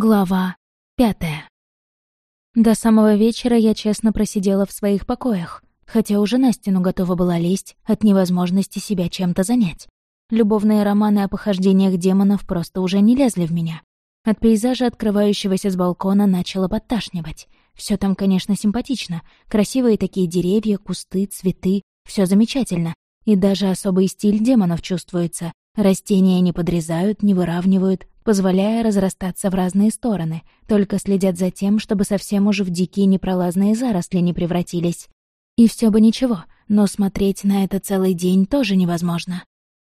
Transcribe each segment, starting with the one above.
Глава пятая. До самого вечера я честно просидела в своих покоях, хотя уже на стену готова была лезть от невозможности себя чем-то занять. Любовные романы о похождениях демонов просто уже не лезли в меня. От пейзажа, открывающегося с балкона, начало подташнивать. Все там, конечно, симпатично. Красивые такие деревья, кусты, цветы. все замечательно. И даже особый стиль демонов чувствуется. Растения не подрезают, не выравнивают, позволяя разрастаться в разные стороны, только следят за тем, чтобы совсем уже в дикие непролазные заросли не превратились. И все бы ничего, но смотреть на это целый день тоже невозможно.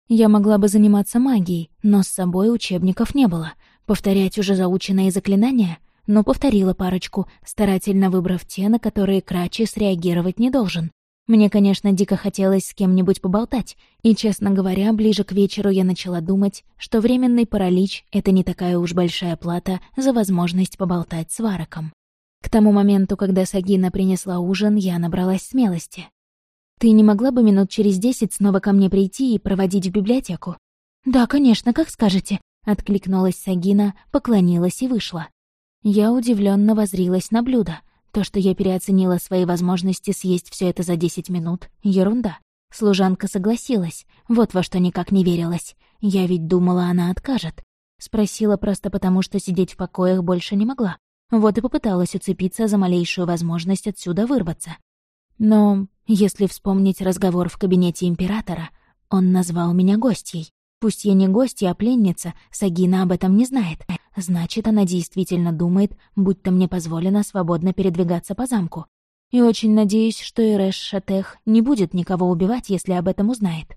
Я могла бы заниматься магией, но с собой учебников не было. Повторять уже заученные заклинания? Но повторила парочку, старательно выбрав те, на которые Крачи среагировать не должен. Мне, конечно, дико хотелось с кем-нибудь поболтать, и, честно говоря, ближе к вечеру я начала думать, что временный паралич — это не такая уж большая плата за возможность поболтать с Вараком. К тому моменту, когда Сагина принесла ужин, я набралась смелости. «Ты не могла бы минут через десять снова ко мне прийти и проводить в библиотеку?» «Да, конечно, как скажете», — откликнулась Сагина, поклонилась и вышла. Я удивленно возрилась на блюдо — то, что я переоценила свои возможности съесть все это за десять минут — ерунда. Служанка согласилась, вот во что никак не верилась. Я ведь думала, она откажет. Спросила просто потому, что сидеть в покоях больше не могла. Вот и попыталась уцепиться за малейшую возможность отсюда вырваться. Но если вспомнить разговор в кабинете императора, он назвал меня гостьей. Пусть я не гостья, а пленница, Сагина об этом не знает. Значит, она действительно думает, будто мне позволено свободно передвигаться по замку. И очень надеюсь, что Ирэш Шатех не будет никого убивать, если об этом узнает.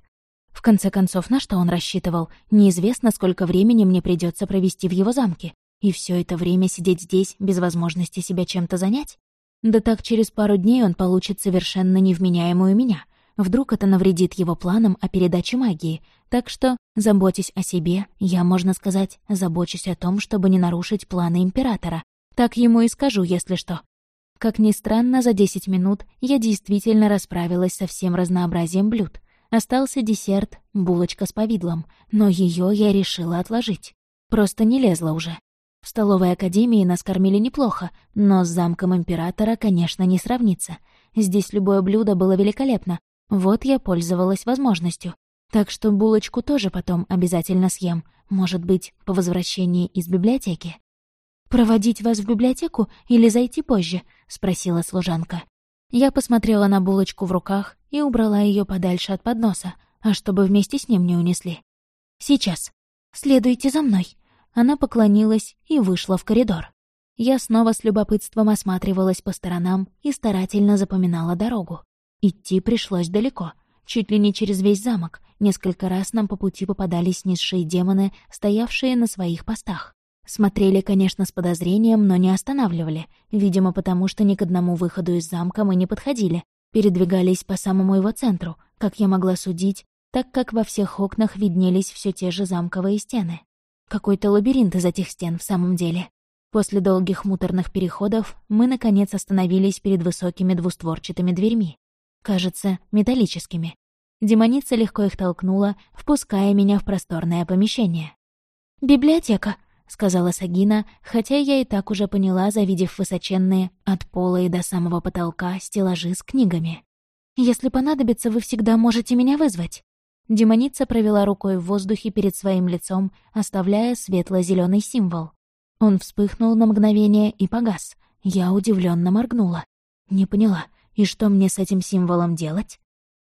В конце концов, на что он рассчитывал? Неизвестно, сколько времени мне придется провести в его замке. И все это время сидеть здесь без возможности себя чем-то занять? Да так через пару дней он получит совершенно невменяемую меня — Вдруг это навредит его планам о передаче магии. Так что, заботясь о себе, я, можно сказать, забочусь о том, чтобы не нарушить планы Императора. Так ему и скажу, если что. Как ни странно, за 10 минут я действительно расправилась со всем разнообразием блюд. Остался десерт, булочка с повидлом, но ее я решила отложить. Просто не лезла уже. В столовой академии нас кормили неплохо, но с замком Императора, конечно, не сравнится. Здесь любое блюдо было великолепно, вот я пользовалась возможностью. Так что булочку тоже потом обязательно съем. Может быть, по возвращении из библиотеки. «Проводить вас в библиотеку или зайти позже?» — спросила служанка. Я посмотрела на булочку в руках и убрала ее подальше от подноса, а чтобы вместе с ним не унесли. «Сейчас. Следуйте за мной». Она поклонилась и вышла в коридор. Я снова с любопытством осматривалась по сторонам и старательно запоминала дорогу. Идти пришлось далеко, чуть ли не через весь замок. Несколько раз нам по пути попадались низшие демоны, стоявшие на своих постах. Смотрели, конечно, с подозрением, но не останавливали, видимо, потому что ни к одному выходу из замка мы не подходили, передвигались по самому его центру, как я могла судить, так как во всех окнах виднелись все те же замковые стены. Какой-то лабиринт из этих стен в самом деле. После долгих муторных переходов мы, наконец, остановились перед высокими двустворчатыми дверьми кажется, металлическими. Демоница легко их толкнула, впуская меня в просторное помещение. «Библиотека», — сказала Сагина, хотя я и так уже поняла, завидев высоченные, от пола и до самого потолка, стеллажи с книгами. «Если понадобится, вы всегда можете меня вызвать». Демоница провела рукой в воздухе перед своим лицом, оставляя светло зеленый символ. Он вспыхнул на мгновение и погас. Я удивленно моргнула. Не поняла, и что мне с этим символом делать?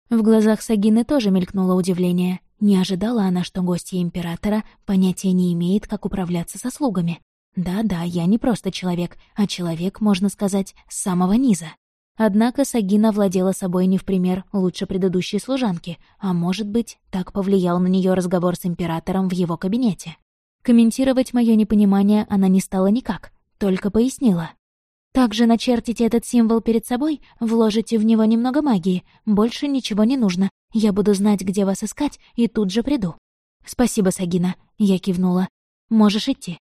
В глазах Сагины тоже мелькнуло удивление. Не ожидала она, что гостья императора понятия не имеет, как управляться со слугами. Да-да, я не просто человек, а человек, можно сказать, с самого низа. Однако Сагина владела собой не в пример лучше предыдущей служанки, а может быть, так повлиял на нее разговор с императором в его кабинете. Комментировать мое непонимание она не стала никак, только пояснила. Также начертите этот символ перед собой, вложите в него немного магии. Больше ничего не нужно. Я буду знать, где вас искать, и тут же приду». «Спасибо, Сагина», — я кивнула. «Можешь идти».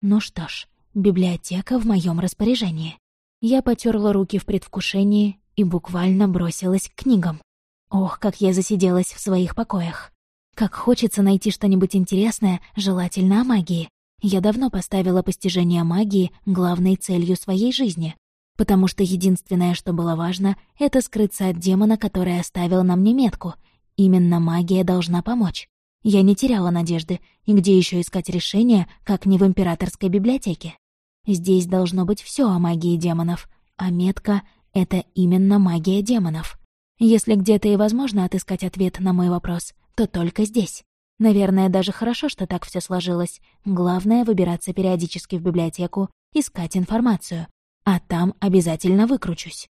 Ну что ж, библиотека в моем распоряжении. Я потерла руки в предвкушении и буквально бросилась к книгам. Ох, как я засиделась в своих покоях. Как хочется найти что-нибудь интересное, желательно о магии. Я давно поставила постижение магии главной целью своей жизни, потому что единственное, что было важно, это скрыться от демона, который оставил на мне метку. Именно магия должна помочь. Я не теряла надежды, и где еще искать решение, как не в императорской библиотеке? Здесь должно быть все о магии демонов, а метка — это именно магия демонов. Если где-то и возможно отыскать ответ на мой вопрос, то только здесь. Наверное, даже хорошо, что так все сложилось. Главное — выбираться периодически в библиотеку, искать информацию. А там обязательно выкручусь.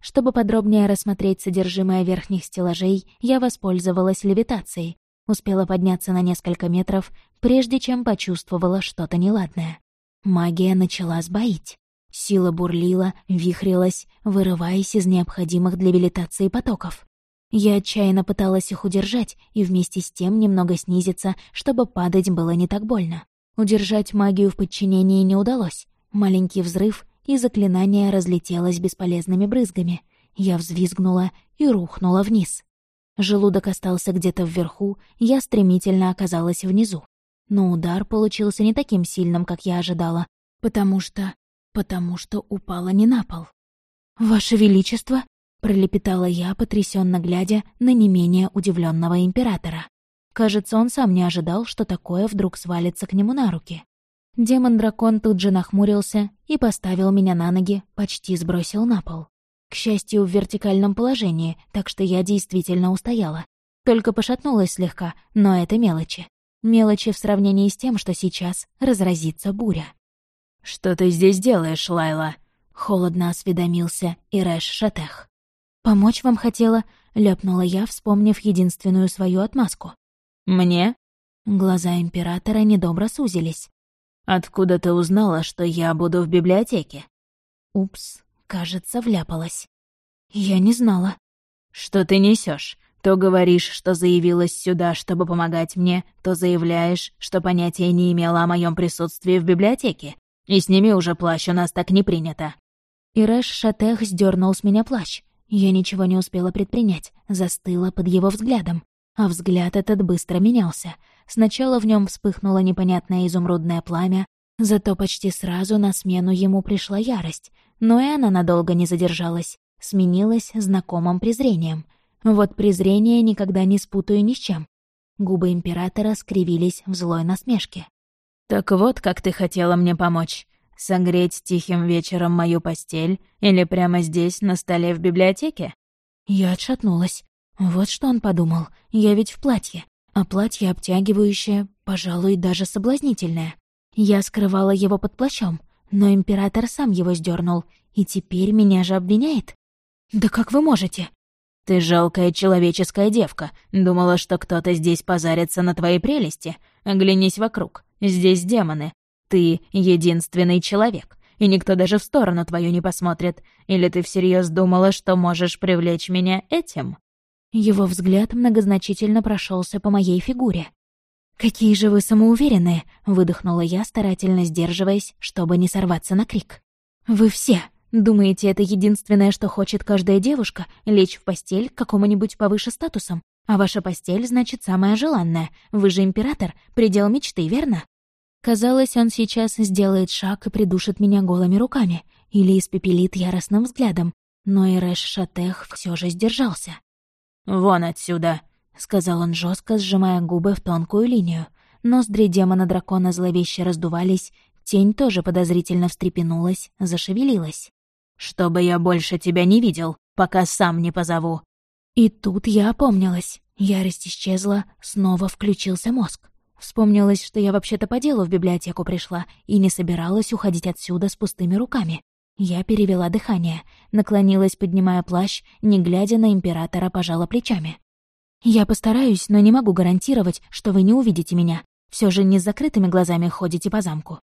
Чтобы подробнее рассмотреть содержимое верхних стеллажей, я воспользовалась левитацией. Успела подняться на несколько метров, прежде чем почувствовала что-то неладное. Магия начала сбоить. Сила бурлила, вихрилась, вырываясь из необходимых для левитации потоков. Я отчаянно пыталась их удержать и вместе с тем немного снизиться, чтобы падать было не так больно. Удержать магию в подчинении не удалось. Маленький взрыв, и заклинание разлетелось бесполезными брызгами. Я взвизгнула и рухнула вниз. Желудок остался где-то вверху, я стремительно оказалась внизу. Но удар получился не таким сильным, как я ожидала, потому что... потому что упала не на пол. «Ваше Величество!» Пролепетала я, потрясенно глядя на не менее удивленного императора. Кажется, он сам не ожидал, что такое вдруг свалится к нему на руки. Демон-дракон тут же нахмурился и поставил меня на ноги, почти сбросил на пол. К счастью, в вертикальном положении, так что я действительно устояла. Только пошатнулась слегка, но это мелочи. Мелочи в сравнении с тем, что сейчас разразится буря. «Что ты здесь делаешь, Лайла?» — холодно осведомился Ирэш Шатех. «Помочь вам хотела», — ляпнула я, вспомнив единственную свою отмазку. «Мне?» Глаза императора недобро сузились. «Откуда ты узнала, что я буду в библиотеке?» «Упс, кажется, вляпалась. Я не знала». «Что ты несешь? То говоришь, что заявилась сюда, чтобы помогать мне, то заявляешь, что понятия не имела о моем присутствии в библиотеке. И сними уже плащ, у нас так не принято». Ирэш Шатех сдернул с меня плащ. Я ничего не успела предпринять, застыла под его взглядом. А взгляд этот быстро менялся. Сначала в нем вспыхнуло непонятное изумрудное пламя, зато почти сразу на смену ему пришла ярость. Но и она надолго не задержалась, сменилась знакомым презрением. Вот презрение никогда не спутаю ни с чем. Губы императора скривились в злой насмешке. «Так вот, как ты хотела мне помочь. Согреть тихим вечером мою постель или прямо здесь, на столе в библиотеке?» Я отшатнулась. Вот что он подумал. Я ведь в платье. А платье обтягивающее, пожалуй, даже соблазнительное. Я скрывала его под плащом, но император сам его сдернул, и теперь меня же обвиняет. «Да как вы можете?» «Ты жалкая человеческая девка. Думала, что кто-то здесь позарится на твои прелести? Оглянись вокруг. Здесь демоны. Ты единственный человек, и никто даже в сторону твою не посмотрит. Или ты всерьез думала, что можешь привлечь меня этим?» Его взгляд многозначительно прошелся по моей фигуре. «Какие же вы самоуверенные!» — выдохнула я, старательно сдерживаясь, чтобы не сорваться на крик. «Вы все! Думаете, это единственное, что хочет каждая девушка — лечь в постель к какому-нибудь повыше статусом? А ваша постель, значит, самая желанная. Вы же император, предел мечты, верно?» Казалось, он сейчас сделает шаг и придушит меня голыми руками или испепелит яростным взглядом, но Ирэш Шатех все же сдержался. «Вон отсюда!» — сказал он жестко, сжимая губы в тонкую линию. Ноздри демона-дракона зловеще раздувались, тень тоже подозрительно встрепенулась, зашевелилась. «Чтобы я больше тебя не видел, пока сам не позову!» И тут я опомнилась. Ярость исчезла, снова включился мозг. Вспомнилось, что я вообще-то по делу в библиотеку пришла и не собиралась уходить отсюда с пустыми руками. Я перевела дыхание, наклонилась, поднимая плащ, не глядя на императора, пожала плечами. «Я постараюсь, но не могу гарантировать, что вы не увидите меня. Все же не с закрытыми глазами ходите по замку».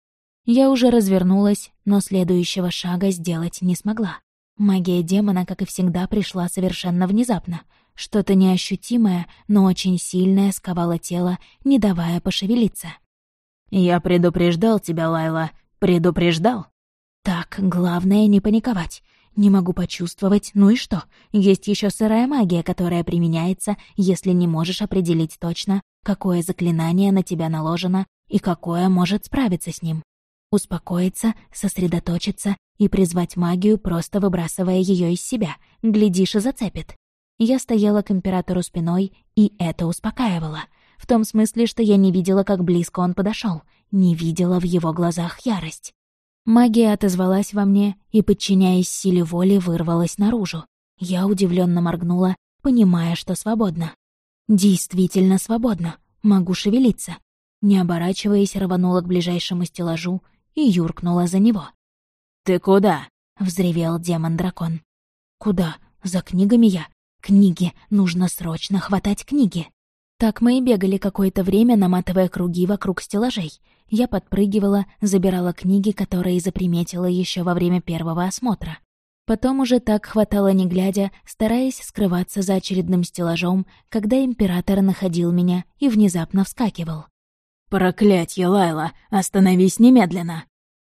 Я уже развернулась, но следующего шага сделать не смогла. Магия демона, как и всегда, пришла совершенно внезапно — что-то неощутимое, но очень сильное сковало тело, не давая пошевелиться. «Я предупреждал тебя, Лайла, предупреждал». «Так, главное не паниковать. Не могу почувствовать, ну и что? Есть еще сырая магия, которая применяется, если не можешь определить точно, какое заклинание на тебя наложено и какое может справиться с ним. Успокоиться, сосредоточиться и призвать магию, просто выбрасывая ее из себя. Глядишь и зацепит. Я стояла к императору спиной, и это успокаивало. В том смысле, что я не видела, как близко он подошел, не видела в его глазах ярость. Магия отозвалась во мне и, подчиняясь силе воли, вырвалась наружу. Я удивленно моргнула, понимая, что свободна. Действительно свободна. Могу шевелиться. Не оборачиваясь, рванула к ближайшему стеллажу и юркнула за него. «Ты куда?» — взревел демон-дракон. «Куда? За книгами я. Книги. Нужно срочно хватать книги». Так мы и бегали какое-то время, наматывая круги вокруг стеллажей. Я подпрыгивала, забирала книги, которые заприметила еще во время первого осмотра. Потом уже так хватало не глядя, стараясь скрываться за очередным стеллажом, когда император находил меня и внезапно вскакивал. «Проклятье, Лайла! Остановись немедленно!»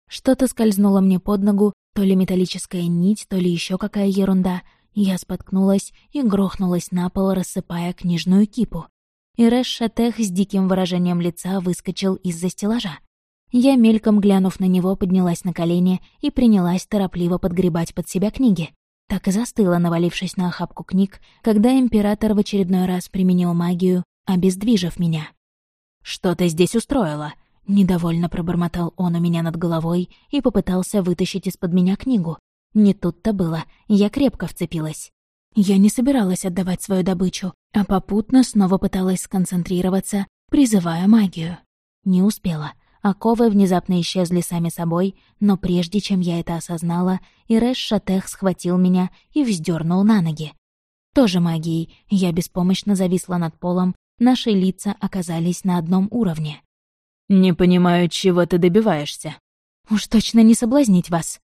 Что-то скользнуло мне под ногу, то ли металлическая нить, то ли еще какая ерунда. Я споткнулась и грохнулась на пол, рассыпая книжную кипу. И Рэш Шатех с диким выражением лица выскочил из-за стеллажа. Я, мельком глянув на него, поднялась на колени и принялась торопливо подгребать под себя книги. Так и застыла, навалившись на охапку книг, когда император в очередной раз применил магию, обездвижив меня. «Что ты здесь устроила?» Недовольно пробормотал он у меня над головой и попытался вытащить из-под меня книгу. Не тут-то было, я крепко вцепилась. Я не собиралась отдавать свою добычу, а попутно снова пыталась сконцентрироваться, призывая магию. Не успела. Оковы внезапно исчезли сами собой, но прежде чем я это осознала, Ирэш Шатех схватил меня и вздернул на ноги. Тоже магией, я беспомощно зависла над полом, Наши лица оказались на одном уровне. «Не понимаю, чего ты добиваешься». «Уж точно не соблазнить вас».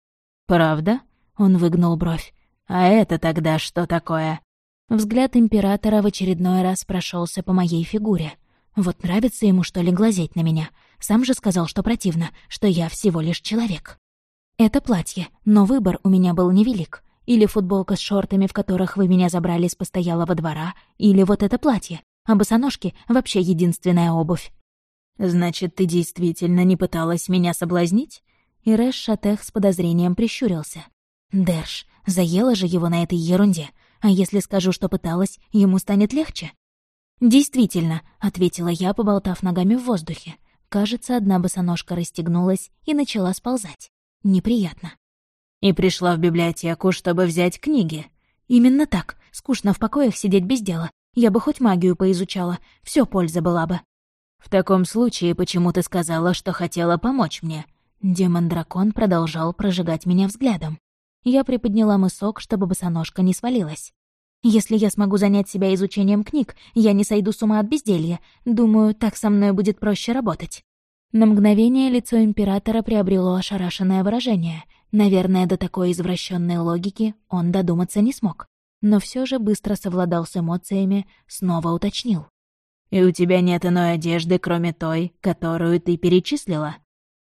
«Правда?» — он выгнул бровь. «А это тогда что такое?» Взгляд императора в очередной раз прошелся по моей фигуре. Вот нравится ему, что ли, глазеть на меня. Сам же сказал, что противно, что я всего лишь человек. Это платье, но выбор у меня был невелик. Или футболка с шортами, в которых вы меня забрали с постоялого двора, или вот это платье а босоножки — вообще единственная обувь. «Значит, ты действительно не пыталась меня соблазнить?» И Рэш Шатех с подозрением прищурился. «Дэрш, заела же его на этой ерунде. А если скажу, что пыталась, ему станет легче?» «Действительно», — ответила я, поболтав ногами в воздухе. Кажется, одна босоножка расстегнулась и начала сползать. Неприятно. «И пришла в библиотеку, чтобы взять книги». «Именно так. Скучно в покоях сидеть без дела. Я бы хоть магию поизучала, все польза была бы. В таком случае, почему ты сказала, что хотела помочь мне? Демон-дракон продолжал прожигать меня взглядом. Я приподняла мысок, чтобы босоножка не свалилась. Если я смогу занять себя изучением книг, я не сойду с ума от безделья. Думаю, так со мной будет проще работать. На мгновение лицо императора приобрело ошарашенное выражение. Наверное, до такой извращенной логики он додуматься не смог но все же быстро совладал с эмоциями, снова уточнил. «И у тебя нет иной одежды, кроме той, которую ты перечислила?»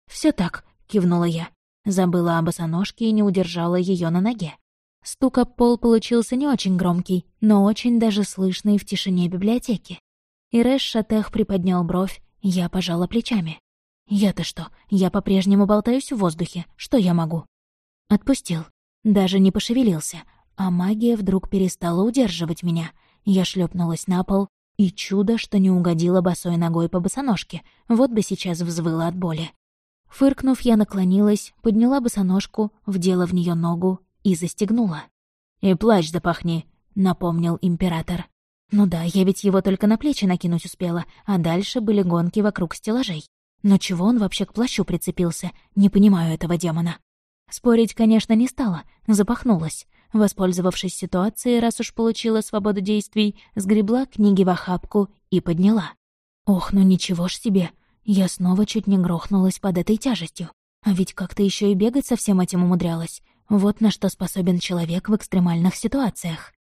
Все так», — кивнула я. Забыла об босоножке и не удержала ее на ноге. Стук об пол получился не очень громкий, но очень даже слышный в тишине библиотеки. Ирэш Шатех приподнял бровь, я пожала плечами. «Я-то что? Я по-прежнему болтаюсь в воздухе. Что я могу?» Отпустил. Даже не пошевелился, а магия вдруг перестала удерживать меня. Я шлепнулась на пол, и чудо, что не угодила босой ногой по босоножке, вот бы сейчас взвыла от боли. Фыркнув, я наклонилась, подняла босоножку, вдела в нее ногу и застегнула. «И плащ запахни», — напомнил император. Ну да, я ведь его только на плечи накинуть успела, а дальше были гонки вокруг стеллажей. Но чего он вообще к плащу прицепился? Не понимаю этого демона. Спорить, конечно, не стала, запахнулась. Воспользовавшись ситуацией, раз уж получила свободу действий, сгребла книги в охапку и подняла. Ох, ну ничего ж себе. Я снова чуть не грохнулась под этой тяжестью. А ведь как-то еще и бегать со всем этим умудрялась. Вот на что способен человек в экстремальных ситуациях.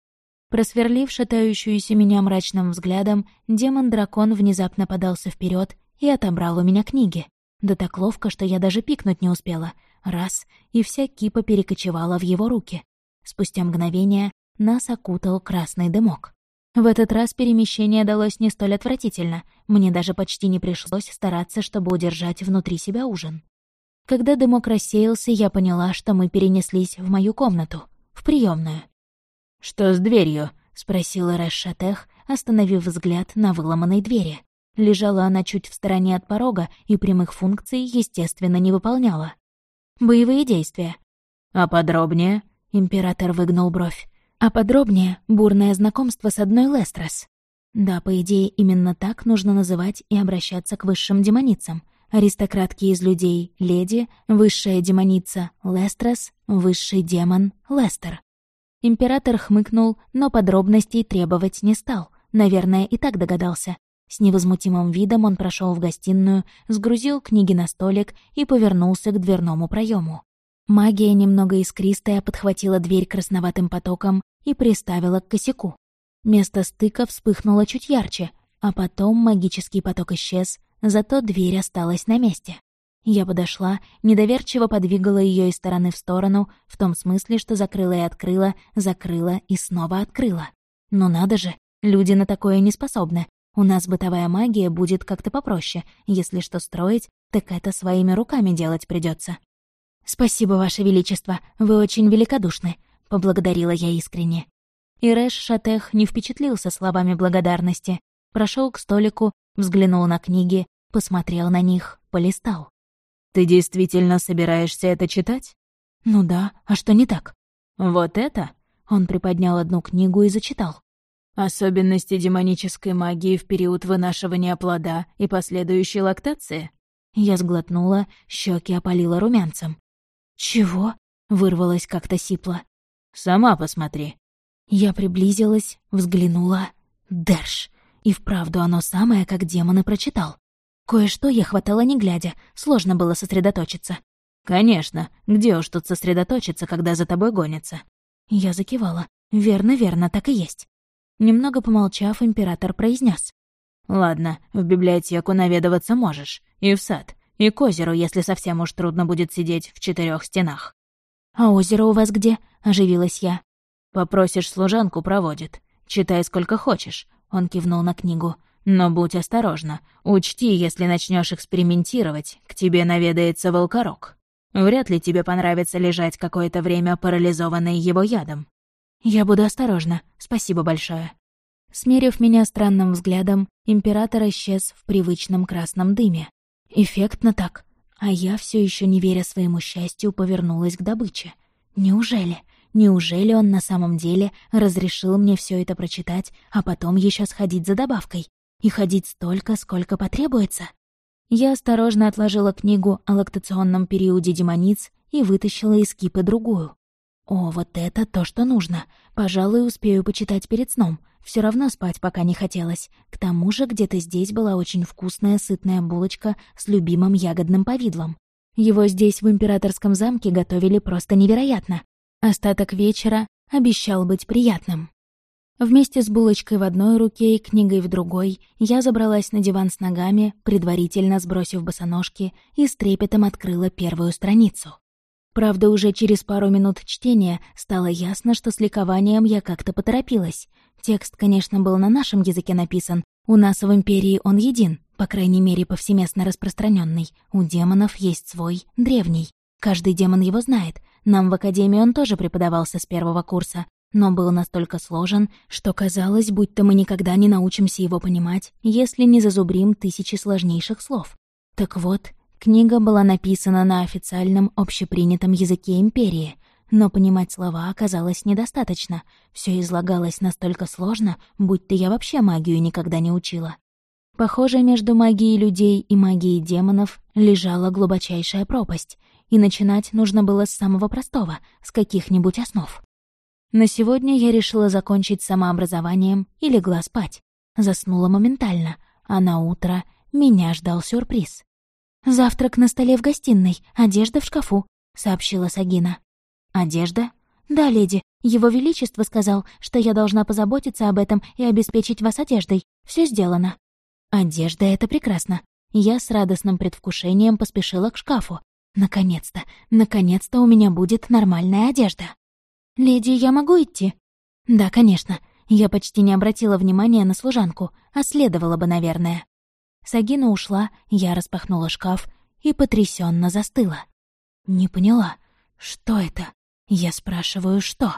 Просверлив шатающуюся меня мрачным взглядом, демон-дракон внезапно подался вперед и отобрал у меня книги. Да так ловко, что я даже пикнуть не успела. Раз, и вся кипа перекочевала в его руки. Спустя мгновение нас окутал красный дымок. В этот раз перемещение далось не столь отвратительно, мне даже почти не пришлось стараться, чтобы удержать внутри себя ужин. Когда дымок рассеялся, я поняла, что мы перенеслись в мою комнату, в приемную. «Что с дверью?» — спросила Рэш остановив взгляд на выломанной двери. Лежала она чуть в стороне от порога и прямых функций, естественно, не выполняла. «Боевые действия». «А подробнее?» — император выгнул бровь. «А подробнее — бурное знакомство с одной Лестрос». Да, по идее, именно так нужно называть и обращаться к высшим демоницам. Аристократки из людей — леди, высшая демоница — Лестрос, высший демон — Лестер. Император хмыкнул, но подробностей требовать не стал. Наверное, и так догадался. С невозмутимым видом он прошел в гостиную, сгрузил книги на столик и повернулся к дверному проему. Магия, немного искристая, подхватила дверь красноватым потоком и приставила к косяку. Место стыка вспыхнуло чуть ярче, а потом магический поток исчез, зато дверь осталась на месте. Я подошла, недоверчиво подвигала ее из стороны в сторону, в том смысле, что закрыла и открыла, закрыла и снова открыла. Но надо же, люди на такое не способны, у нас бытовая магия будет как-то попроще. Если что строить, так это своими руками делать придется. «Спасибо, Ваше Величество, вы очень великодушны», — поблагодарила я искренне. И Рэш Шатех не впечатлился словами благодарности. Прошел к столику, взглянул на книги, посмотрел на них, полистал. «Ты действительно собираешься это читать?» «Ну да, а что не так?» «Вот это?» Он приподнял одну книгу и зачитал. Особенности демонической магии в период вынашивания плода и последующей лактации? Я сглотнула, щеки опалила румянцем. «Чего?» — вырвалось как-то сипло. «Сама посмотри». Я приблизилась, взглянула. Дерш. И вправду оно самое, как демон и прочитал. Кое-что я хватала не глядя, сложно было сосредоточиться. «Конечно, где уж тут сосредоточиться, когда за тобой гонятся?» Я закивала. «Верно, верно, так и есть». Немного помолчав, император произнес: «Ладно, в библиотеку наведываться можешь. И в сад. И к озеру, если совсем уж трудно будет сидеть в четырех стенах». «А озеро у вас где?» — оживилась я. «Попросишь служанку, проводит. Читай сколько хочешь», — он кивнул на книгу. «Но будь осторожна. Учти, если начнешь экспериментировать, к тебе наведается волкорог. Вряд ли тебе понравится лежать какое-то время парализованной его ядом. «Я буду осторожна. Спасибо большое». Смерив меня странным взглядом, император исчез в привычном красном дыме. Эффектно так. А я все еще не веря своему счастью, повернулась к добыче. Неужели? Неужели он на самом деле разрешил мне все это прочитать, а потом еще сходить за добавкой? И ходить столько, сколько потребуется? Я осторожно отложила книгу о лактационном периоде демониц и вытащила из кипы другую. О, вот это то, что нужно. Пожалуй, успею почитать перед сном. Все равно спать пока не хотелось. К тому же где-то здесь была очень вкусная сытная булочка с любимым ягодным повидлом. Его здесь, в императорском замке, готовили просто невероятно. Остаток вечера обещал быть приятным. Вместе с булочкой в одной руке и книгой в другой я забралась на диван с ногами, предварительно сбросив босоножки, и с трепетом открыла первую страницу. Правда, уже через пару минут чтения стало ясно, что с ликованием я как-то поторопилась. Текст, конечно, был на нашем языке написан. У нас в Империи он един, по крайней мере, повсеместно распространенный. У демонов есть свой, древний. Каждый демон его знает. Нам в Академии он тоже преподавался с первого курса, но был настолько сложен, что казалось, будто мы никогда не научимся его понимать, если не зазубрим тысячи сложнейших слов. Так вот, Книга была написана на официальном общепринятом языке Империи, но понимать слова оказалось недостаточно. Все излагалось настолько сложно, будто я вообще магию никогда не учила. Похоже, между магией людей и магией демонов лежала глубочайшая пропасть, и начинать нужно было с самого простого, с каких-нибудь основ. На сегодня я решила закончить самообразованием и легла спать. Заснула моментально, а на утро меня ждал сюрприз. «Завтрак на столе в гостиной, одежда в шкафу», — сообщила Сагина. «Одежда?» «Да, леди. Его Величество сказал, что я должна позаботиться об этом и обеспечить вас одеждой. Все сделано». «Одежда — это прекрасно». Я с радостным предвкушением поспешила к шкафу. «Наконец-то, наконец-то у меня будет нормальная одежда». «Леди, я могу идти?» «Да, конечно». Я почти не обратила внимания на служанку, а следовало бы, наверное. Сагина ушла, я распахнула шкаф и потрясенно застыла. Не поняла, что это? Я спрашиваю, что?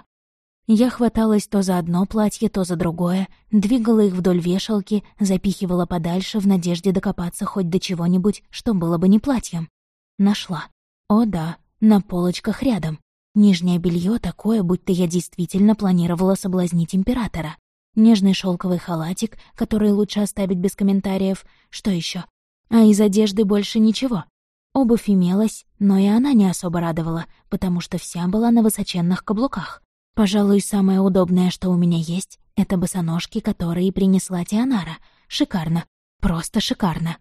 Я хваталась то за одно платье, то за другое, двигала их вдоль вешалки, запихивала подальше в надежде докопаться хоть до чего-нибудь, что было бы не платьем. Нашла. О да, на полочках рядом. Нижнее белье такое, будто я действительно планировала соблазнить императора. Нежный шелковый халатик, который лучше оставить без комментариев. Что еще? А из одежды больше ничего. Обувь имелась, но и она не особо радовала, потому что вся была на высоченных каблуках. Пожалуй, самое удобное, что у меня есть, это босоножки, которые принесла Тианара. Шикарно. Просто шикарно.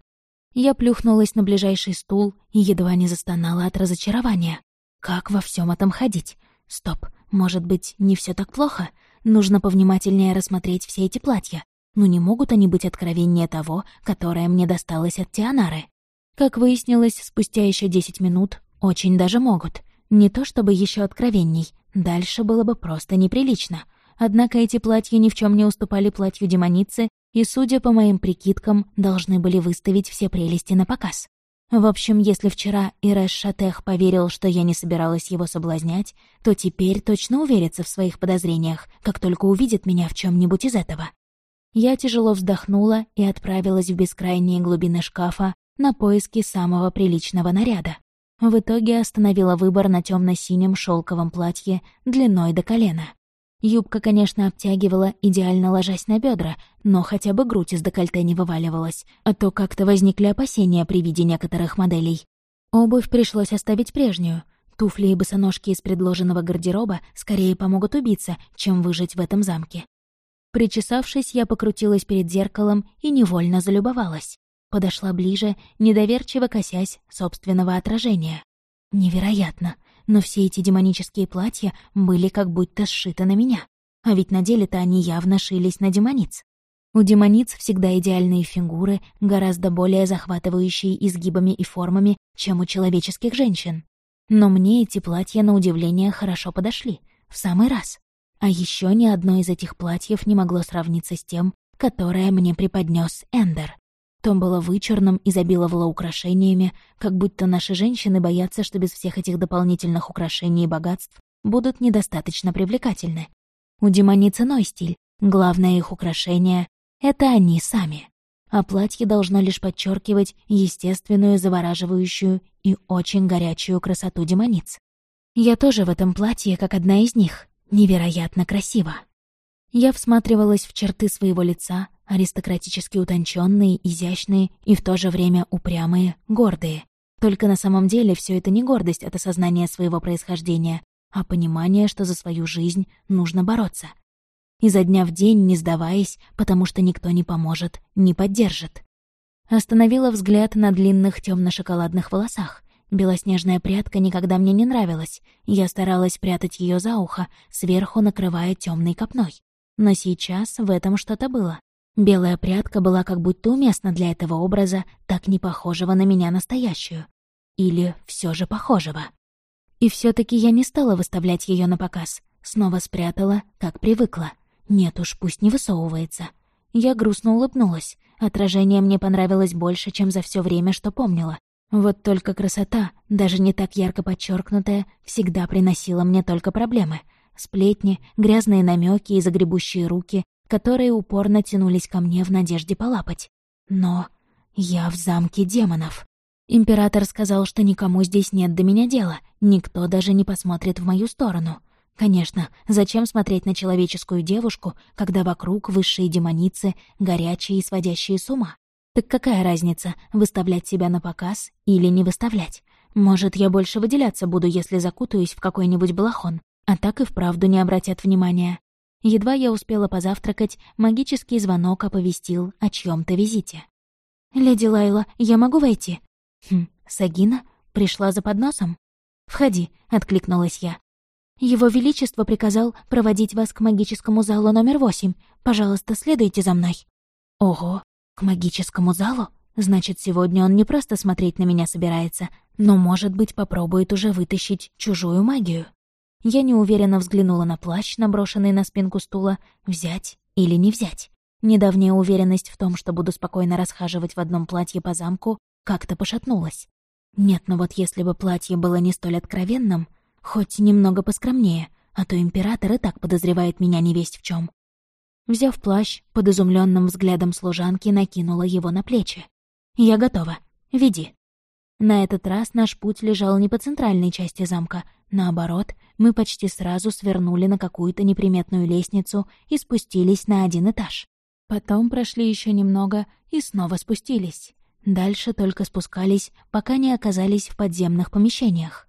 Я плюхнулась на ближайший стул и едва не застонала от разочарования. Как во всем этом ходить? Стоп, может быть, не все так плохо? Нужно повнимательнее рассмотреть все эти платья. Ну не могут они быть откровеннее того, которое мне досталось от Тианары. Как выяснилось, спустя еще десять минут очень даже могут. Не то чтобы еще откровенней, дальше было бы просто неприлично. Однако эти платья ни в чем не уступали платью демоницы и, судя по моим прикидкам, должны были выставить все прелести на показ. В общем, если вчера Ирэш Шатех поверил, что я не собиралась его соблазнять, то теперь точно уверится в своих подозрениях, как только увидит меня в чем нибудь из этого. Я тяжело вздохнула и отправилась в бескрайние глубины шкафа на поиски самого приличного наряда. В итоге остановила выбор на темно синем шелковом платье длиной до колена. Юбка, конечно, обтягивала, идеально ложась на бедра, но хотя бы грудь из декольте не вываливалась, а то как-то возникли опасения при виде некоторых моделей. Обувь пришлось оставить прежнюю. Туфли и босоножки из предложенного гардероба скорее помогут убиться, чем выжить в этом замке. Причесавшись, я покрутилась перед зеркалом и невольно залюбовалась. Подошла ближе, недоверчиво косясь собственного отражения. Невероятно, но все эти демонические платья были как будто сшиты на меня. А ведь на деле-то они явно шились на демониц. У демониц всегда идеальные фигуры, гораздо более захватывающие изгибами и формами, чем у человеческих женщин. Но мне эти платья, на удивление, хорошо подошли. В самый раз. А еще ни одно из этих платьев не могло сравниться с тем, которое мне преподнес Эндер. Том было вычурным, изобиловало украшениями, как будто наши женщины боятся, что без всех этих дополнительных украшений и богатств будут недостаточно привлекательны. У демониц иной стиль. Главное их украшение — это они сами. А платье должно лишь подчеркивать естественную, завораживающую и очень горячую красоту демониц. Я тоже в этом платье, как одна из них, невероятно красива. Я всматривалась в черты своего лица, аристократически утонченные, изящные и в то же время упрямые, гордые. Только на самом деле все это не гордость от осознания своего происхождения, а понимание, что за свою жизнь нужно бороться. Изо дня в день, не сдаваясь, потому что никто не поможет, не поддержит. Остановила взгляд на длинных темно шоколадных волосах. Белоснежная прядка никогда мне не нравилась. Я старалась прятать ее за ухо, сверху накрывая темной копной. Но сейчас в этом что-то было. Белая прядка была как будто уместна для этого образа, так не похожего на меня настоящую. Или все же похожего. И все таки я не стала выставлять ее на показ. Снова спрятала, как привыкла. Нет уж, пусть не высовывается. Я грустно улыбнулась. Отражение мне понравилось больше, чем за все время, что помнила. Вот только красота, даже не так ярко подчеркнутая, всегда приносила мне только проблемы. Сплетни, грязные намеки и загребущие руки, которые упорно тянулись ко мне в надежде полапать. Но я в замке демонов. Император сказал, что никому здесь нет до меня дела, никто даже не посмотрит в мою сторону. Конечно, зачем смотреть на человеческую девушку, когда вокруг высшие демоницы, горячие и сводящие с ума? Так какая разница, выставлять себя на показ или не выставлять? Может, я больше выделяться буду, если закутаюсь в какой-нибудь балахон, а так и вправду не обратят внимания. Едва я успела позавтракать, магический звонок оповестил о чьем то визите. «Леди Лайла, я могу войти?» «Хм, Сагина? Пришла за подносом?» «Входи», — откликнулась я. «Его Величество приказал проводить вас к магическому залу номер восемь. Пожалуйста, следуйте за мной». «Ого, к магическому залу? Значит, сегодня он не просто смотреть на меня собирается, но, может быть, попробует уже вытащить чужую магию». Я неуверенно взглянула на плащ, наброшенный на спинку стула, взять или не взять. Недавняя уверенность в том, что буду спокойно расхаживать в одном платье по замку, как-то пошатнулась. Нет, но вот если бы платье было не столь откровенным, хоть немного поскромнее, а то император и так подозревает меня не весть в чем. Взяв плащ, под изумленным взглядом служанки накинула его на плечи. «Я готова. Веди». На этот раз наш путь лежал не по центральной части замка. Наоборот, мы почти сразу свернули на какую-то неприметную лестницу и спустились на один этаж. Потом прошли еще немного и снова спустились. Дальше только спускались, пока не оказались в подземных помещениях.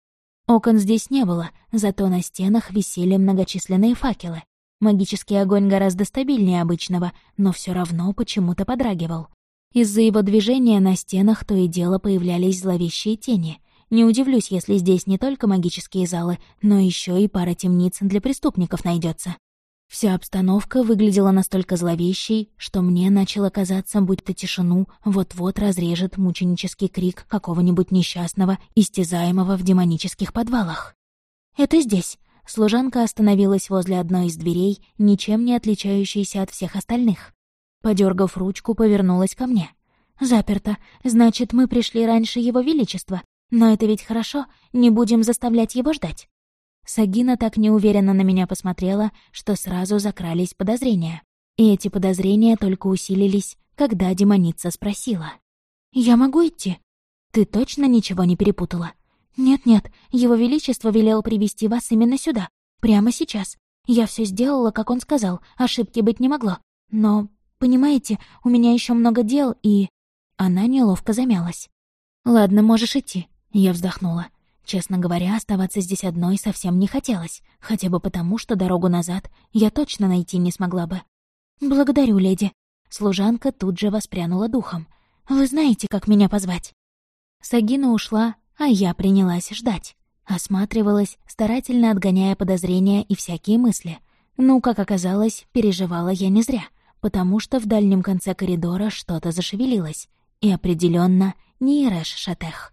Окон здесь не было, зато на стенах висели многочисленные факелы. Магический огонь гораздо стабильнее обычного, но все равно почему-то подрагивал. Из-за его движения на стенах то и дело появлялись зловещие тени. Не удивлюсь, если здесь не только магические залы, но еще и пара темниц для преступников найдется. Вся обстановка выглядела настолько зловещей, что мне начало казаться, будто тишину вот-вот разрежет мученический крик какого-нибудь несчастного, истязаемого в демонических подвалах. «Это здесь». Служанка остановилась возле одной из дверей, ничем не отличающейся от всех остальных. Подергав ручку, повернулась ко мне. «Заперто. Значит, мы пришли раньше Его Величества. Но это ведь хорошо, не будем заставлять его ждать». Сагина так неуверенно на меня посмотрела, что сразу закрались подозрения. И эти подозрения только усилились, когда демоница спросила. «Я могу идти?» «Ты точно ничего не перепутала?» «Нет-нет, его величество велел привести вас именно сюда, прямо сейчас. Я все сделала, как он сказал, ошибки быть не могло. Но, понимаете, у меня еще много дел, и...» Она неловко замялась. «Ладно, можешь идти», — я вздохнула. Честно говоря, оставаться здесь одной совсем не хотелось, хотя бы потому, что дорогу назад я точно найти не смогла бы. «Благодарю, леди». Служанка тут же воспрянула духом. «Вы знаете, как меня позвать?» Сагина ушла, а я принялась ждать. Осматривалась, старательно отгоняя подозрения и всякие мысли. Ну, как оказалось, переживала я не зря, потому что в дальнем конце коридора что-то зашевелилось. И определенно не Ирэш Шатех.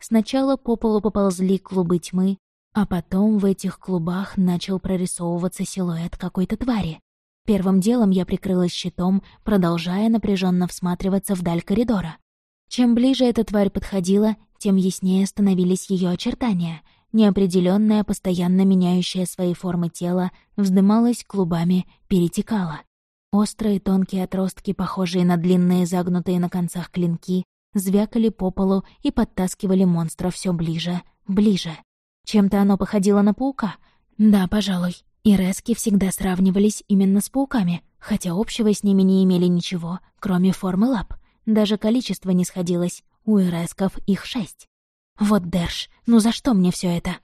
Сначала по полу поползли клубы тьмы, а потом в этих клубах начал прорисовываться силуэт какой-то твари. Первым делом я прикрылась щитом, продолжая напряженно всматриваться вдаль коридора. Чем ближе эта тварь подходила, тем яснее становились ее очертания. Неопределенная, постоянно меняющая свои формы тела, вздымалась клубами, перетекала. Острые тонкие отростки, похожие на длинные загнутые на концах клинки, звякали по полу и подтаскивали монстра все ближе, ближе. Чем-то оно походило на паука. Да, пожалуй. И Рески всегда сравнивались именно с пауками, хотя общего с ними не имели ничего, кроме формы лап. Даже количество не сходилось, у Иресков их шесть. Вот Дерш, ну за что мне все это?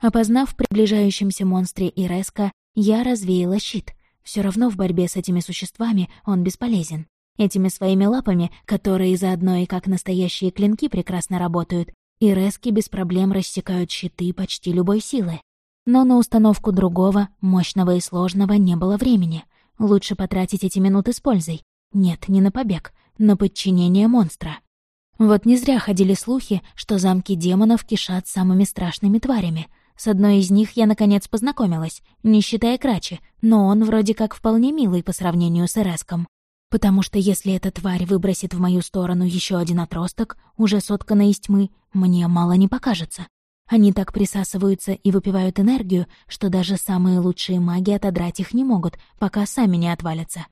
Опознав в приближающемся монстре Иреска, я развеяла щит. Все равно в борьбе с этими существами он бесполезен. Этими своими лапами, которые заодно и как настоящие клинки прекрасно работают, и Рески без проблем рассекают щиты почти любой силы. Но на установку другого, мощного и сложного не было времени. Лучше потратить эти минуты с пользой. Нет, не на побег, на подчинение монстра. Вот не зря ходили слухи, что замки демонов кишат самыми страшными тварями. С одной из них я, наконец, познакомилась, не считая Крачи, но он вроде как вполне милый по сравнению с Эреском. Потому что если эта тварь выбросит в мою сторону еще один отросток, уже сотканный из тьмы, мне мало не покажется. Они так присасываются и выпивают энергию, что даже самые лучшие маги отодрать их не могут, пока сами не отвалятся.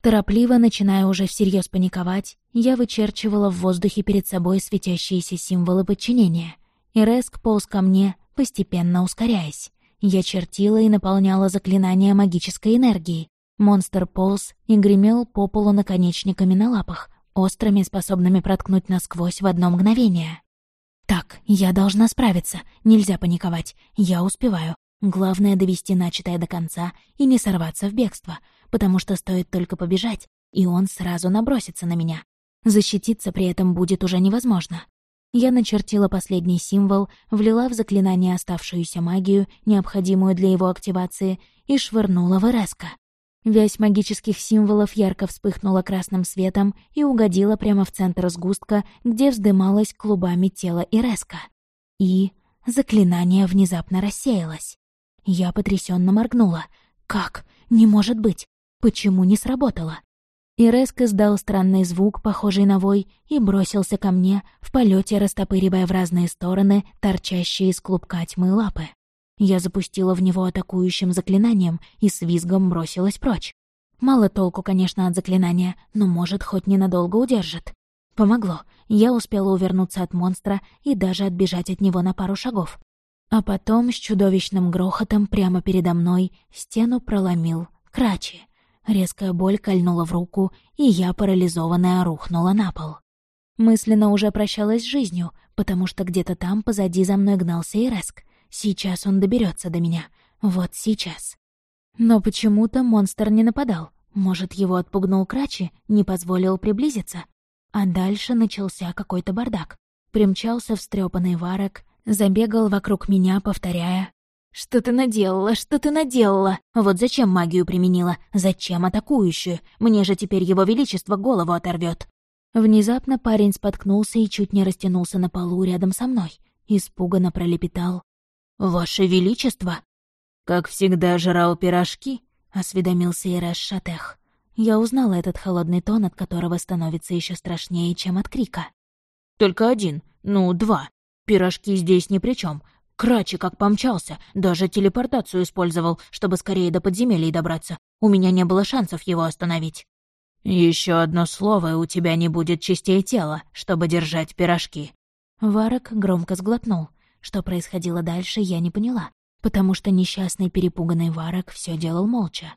Торопливо, начиная уже всерьез паниковать, я вычерчивала в воздухе перед собой светящиеся символы подчинения. И Реск полз ко мне, постепенно ускоряясь. Я чертила и наполняла заклинания магической энергией, Монстр полз и гремел по полу наконечниками на лапах, острыми, способными проткнуть насквозь в одно мгновение. «Так, я должна справиться, нельзя паниковать, я успеваю. Главное — довести начатое до конца и не сорваться в бегство, потому что стоит только побежать, и он сразу набросится на меня. Защититься при этом будет уже невозможно. Я начертила последний символ, влила в заклинание оставшуюся магию, необходимую для его активации, и швырнула в Эреска. Вязь магических символов ярко вспыхнула красным светом и угодила прямо в центр сгустка, где вздымалось клубами тело Иреска. И заклинание внезапно рассеялось. Я потрясенно моргнула. «Как? Не может быть! Почему не сработало? Иреск издал странный звук, похожий на вой, и бросился ко мне, в полете растопыривая в разные стороны торчащие из клубка тьмы лапы. Я запустила в него атакующим заклинанием и с визгом бросилась прочь. Мало толку, конечно, от заклинания, но, может, хоть ненадолго удержит. Помогло. Я успела увернуться от монстра и даже отбежать от него на пару шагов. А потом с чудовищным грохотом прямо передо мной стену проломил Крачи. Резкая боль кольнула в руку, и я, парализованная, рухнула на пол. Мысленно уже прощалась с жизнью, потому что где-то там позади за мной гнался Иреск. Сейчас он доберется до меня. Вот сейчас. Но почему-то монстр не нападал. Может, его отпугнул Крачи, не позволил приблизиться? А дальше начался какой-то бардак. Примчался встрепанный варок, забегал вокруг меня, повторяя «Что ты наделала? Что ты наделала? Вот зачем магию применила? Зачем атакующую? Мне же теперь его величество голову оторвет. Внезапно парень споткнулся и чуть не растянулся на полу рядом со мной. Испуганно пролепетал. «Ваше величество!» «Как всегда жрал пирожки?» — осведомился Иреш Шатех. Я узнала этот холодный тон, от которого становится еще страшнее, чем от крика. «Только один, ну, два. Пирожки здесь ни при чем. Крачи как помчался, даже телепортацию использовал, чтобы скорее до подземелий добраться. У меня не было шансов его остановить. Еще одно слово, и у тебя не будет частей тела, чтобы держать пирожки. Варок громко сглотнул. Что происходило дальше, я не поняла, потому что несчастный перепуганный Варок все делал молча.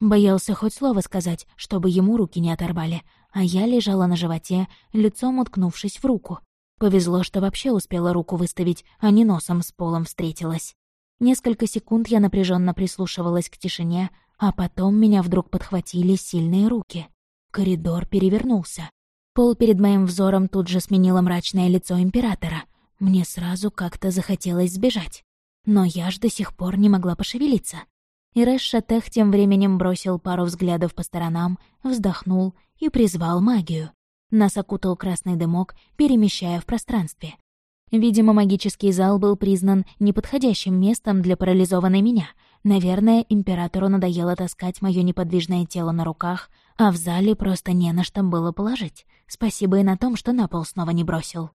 Боялся хоть слово сказать, чтобы ему руки не оторвали, а я лежала на животе, лицом уткнувшись в руку. Повезло, что вообще успела руку выставить, а не носом с полом встретилась. Несколько секунд я напряженно прислушивалась к тишине, а потом меня вдруг подхватили сильные руки. Коридор перевернулся. Пол перед моим взором тут же сменило мрачное лицо императора. Мне сразу как-то захотелось сбежать. Но я ж до сих пор не могла пошевелиться. Ирэш Шатех тем временем бросил пару взглядов по сторонам, вздохнул и призвал магию. Нас окутал красный дымок, перемещая в пространстве. Видимо, магический зал был признан неподходящим местом для парализованной меня. Наверное, императору надоело таскать мое неподвижное тело на руках, а в зале просто не на что было положить. Спасибо и на том, что на пол снова не бросил.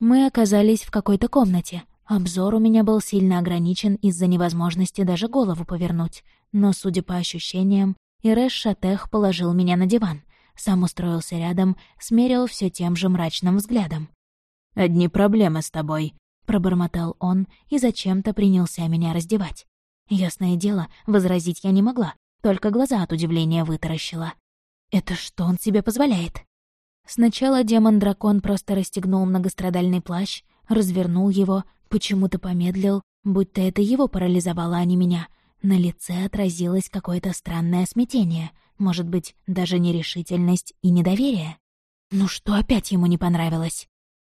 Мы оказались в какой-то комнате. Обзор у меня был сильно ограничен из-за невозможности даже голову повернуть. Но, судя по ощущениям, Ирэш Шатех положил меня на диван сам устроился рядом, смерил все тем же мрачным взглядом. «Одни проблемы с тобой», — пробормотал он и зачем-то принялся меня раздевать. Ясное дело, возразить я не могла, только глаза от удивления вытаращила. Это что он себе позволяет? Сначала демон-дракон просто расстегнул многострадальный плащ, развернул его, почему-то помедлил, будто это его парализовало, а не меня. На лице отразилось какое-то странное смятение — может быть, даже нерешительность и недоверие? Ну что опять ему не понравилось?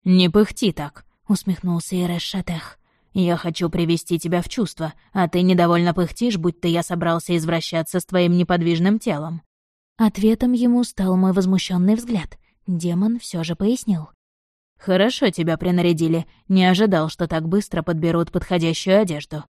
«Не пыхти так», — усмехнулся Ирэш Шатех. «Я хочу привести тебя в чувство, а ты недовольно пыхтишь, будто я собрался извращаться с твоим неподвижным телом». Ответом ему стал мой возмущенный взгляд. Демон все же пояснил. «Хорошо тебя принарядили. Не ожидал, что так быстро подберут подходящую одежду.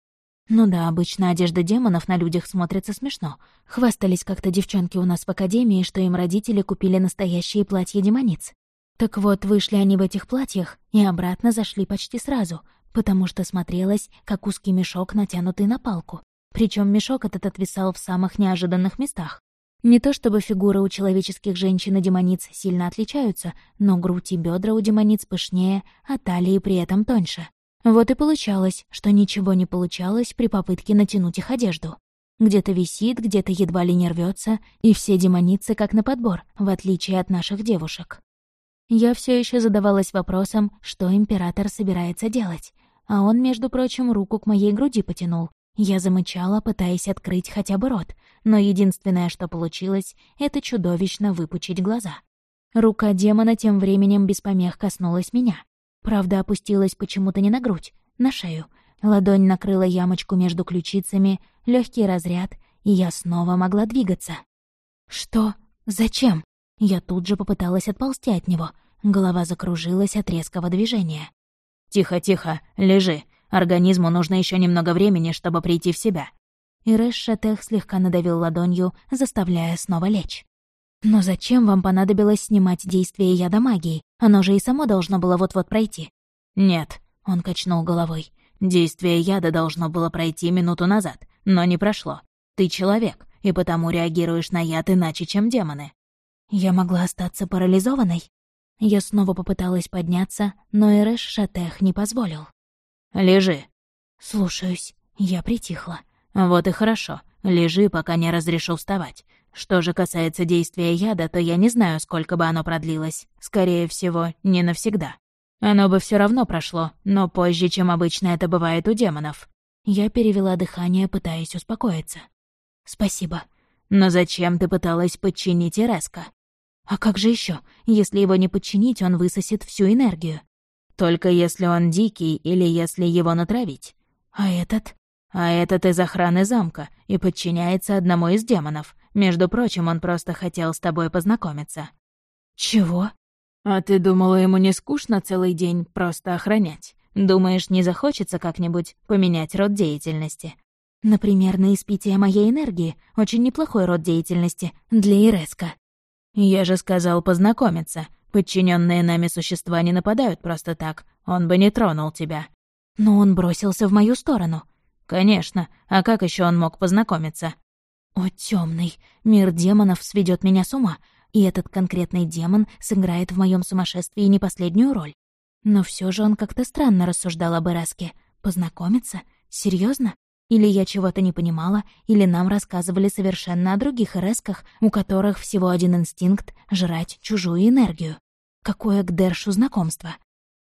Ну да, обычно одежда демонов на людях смотрится смешно. Хвастались как-то девчонки у нас в академии, что им родители купили настоящие платья демониц. Так вот, вышли они в этих платьях и обратно зашли почти сразу, потому что смотрелось, как узкий мешок, натянутый на палку. Причем мешок этот отвисал в самых неожиданных местах. Не то чтобы фигуры у человеческих женщин и демониц сильно отличаются, но грудь и бедра у демониц пышнее, а талии при этом тоньше. Вот и получалось, что ничего не получалось при попытке натянуть их одежду. Где-то висит, где-то едва ли не рвется, и все демоницы как на подбор, в отличие от наших девушек. Я все еще задавалась вопросом, что император собирается делать, а он, между прочим, руку к моей груди потянул. Я замычала, пытаясь открыть хотя бы рот, но единственное, что получилось, это чудовищно выпучить глаза. Рука демона тем временем без помех коснулась меня. Правда, опустилась почему-то не на грудь, на шею. Ладонь накрыла ямочку между ключицами, легкий разряд, и я снова могла двигаться. «Что? Зачем?» Я тут же попыталась отползти от него. Голова закружилась от резкого движения. «Тихо, тихо, лежи. Организму нужно еще немного времени, чтобы прийти в себя». И Рэш Шатех слегка надавил ладонью, заставляя снова лечь. «Но зачем вам понадобилось снимать действие яда магии? Оно же и само должно было вот-вот пройти». «Нет», — он качнул головой. «Действие яда должно было пройти минуту назад, но не прошло. Ты человек, и потому реагируешь на яд иначе, чем демоны». «Я могла остаться парализованной?» Я снова попыталась подняться, но Эрэш Шатех не позволил. «Лежи». «Слушаюсь». Я притихла. «Вот и хорошо. Лежи, пока не разрешу вставать. Что же касается действия яда, то я не знаю, сколько бы оно продлилось. Скорее всего, не навсегда. Оно бы все равно прошло, но позже, чем обычно это бывает у демонов». Я перевела дыхание, пытаясь успокоиться. «Спасибо». «Но зачем ты пыталась подчинить Иреска?» «А как же еще? Если его не подчинить, он высосет всю энергию». «Только если он дикий или если его натравить». «А этот?» А этот из охраны замка и подчиняется одному из демонов. Между прочим, он просто хотел с тобой познакомиться». «Чего?» «А ты думала, ему не скучно целый день просто охранять? Думаешь, не захочется как-нибудь поменять род деятельности?» «Например, на испитие моей энергии. Очень неплохой род деятельности для Иреска». «Я же сказал познакомиться. Подчиненные нами существа не нападают просто так. Он бы не тронул тебя». «Но он бросился в мою сторону. «Конечно. А как еще он мог познакомиться?» «О, темный! Мир демонов сведет меня с ума, и этот конкретный демон сыграет в моем сумасшествии не последнюю роль. Но все же он как-то странно рассуждал об Эраске. Познакомиться? Серьезно? Или я чего-то не понимала, или нам рассказывали совершенно о других Эресках, у которых всего один инстинкт — жрать чужую энергию. Какое к Дершу знакомство?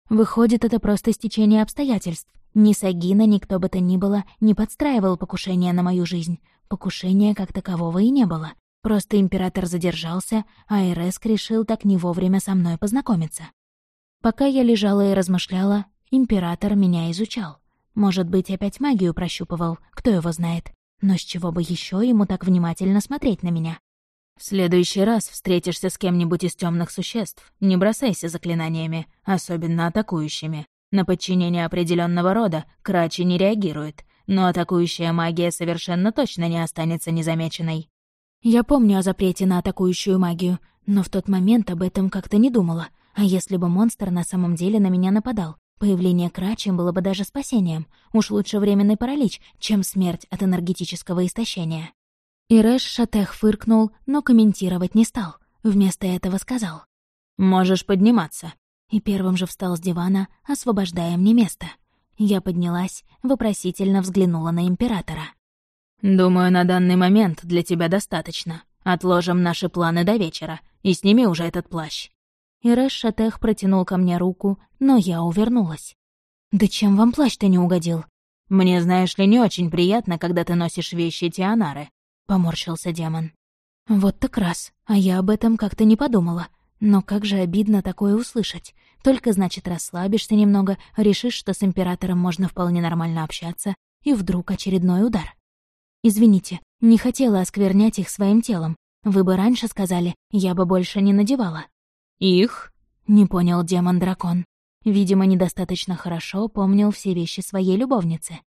Выходит, это просто стечение обстоятельств. Ни Сагина, ни кто бы то ни было не подстраивал покушение на мою жизнь. Покушения как такового и не было. Просто император задержался, а Эреск решил так не вовремя со мной познакомиться. Пока я лежала и размышляла, император меня изучал. Может быть, опять магию прощупывал, кто его знает. Но с чего бы еще ему так внимательно смотреть на меня? «В следующий раз встретишься с кем-нибудь из темных существ, не бросайся заклинаниями, особенно атакующими. На подчинение определенного рода Крачи не реагирует, но атакующая магия совершенно точно не останется незамеченной. Я помню о запрете на атакующую магию, но в тот момент об этом как-то не думала. А если бы монстр на самом деле на меня нападал? Появление Крачи было бы даже спасением. Уж лучше временный паралич, чем смерть от энергетического истощения. Ирэш Шатех фыркнул, но комментировать не стал. Вместо этого сказал. «Можешь подниматься и первым же встал с дивана, освобождая мне место. Я поднялась, вопросительно взглянула на императора. «Думаю, на данный момент для тебя достаточно. Отложим наши планы до вечера и сними уже этот плащ». Ирэш Шатех протянул ко мне руку, но я увернулась. «Да чем вам плащ-то не угодил?» «Мне, знаешь ли, не очень приятно, когда ты носишь вещи Тианары», — поморщился демон. «Вот так раз, а я об этом как-то не подумала. Но как же обидно такое услышать. Только, значит, расслабишься немного, решишь, что с императором можно вполне нормально общаться, и вдруг очередной удар. Извините, не хотела осквернять их своим телом. Вы бы раньше сказали, я бы больше не надевала. Их? Не понял демон-дракон. Видимо, недостаточно хорошо помнил все вещи своей любовницы.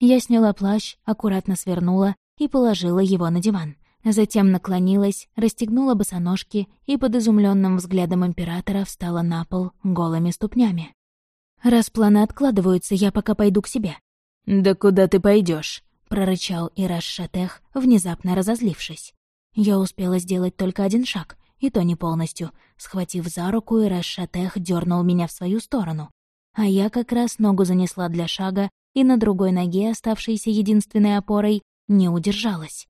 Я сняла плащ, аккуратно свернула и положила его на диван. Затем наклонилась, расстегнула босоножки и под изумленным взглядом императора встала на пол голыми ступнями. «Раз планы откладываются, я пока пойду к себе». «Да куда ты пойдешь? прорычал Ираш Шатех, внезапно разозлившись. Я успела сделать только один шаг, и то не полностью. Схватив за руку, Ираш Шатех дернул меня в свою сторону. А я как раз ногу занесла для шага, и на другой ноге, оставшейся единственной опорой, не удержалась.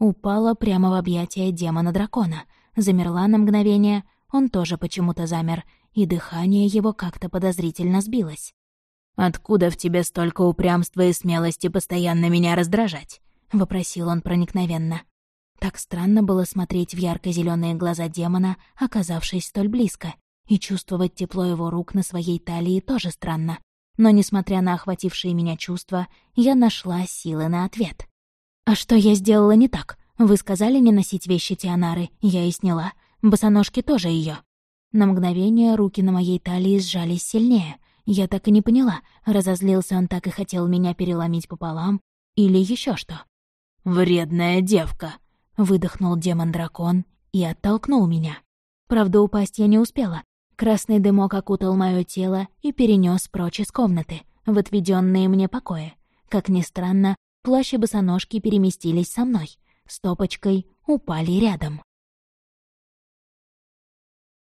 Упала прямо в объятия демона-дракона. Замерла на мгновение, он тоже почему-то замер, и дыхание его как-то подозрительно сбилось. «Откуда в тебе столько упрямства и смелости постоянно меня раздражать?» — вопросил он проникновенно. Так странно было смотреть в ярко зеленые глаза демона, оказавшись столь близко, и чувствовать тепло его рук на своей талии тоже странно. Но, несмотря на охватившие меня чувства, я нашла силы на ответ. «А что я сделала не так? Вы сказали не носить вещи Тианары, я и сняла. Босоножки тоже ее. На мгновение руки на моей талии сжались сильнее. Я так и не поняла, разозлился он так и хотел меня переломить пополам или еще что. вредная девка!» — выдохнул демон-дракон и оттолкнул меня. Правда, упасть я не успела. Красный дымок окутал мое тело и перенес прочь из комнаты, в отведенные мне покои. Как ни странно, плащ и босоножки переместились со мной. Стопочкой упали рядом.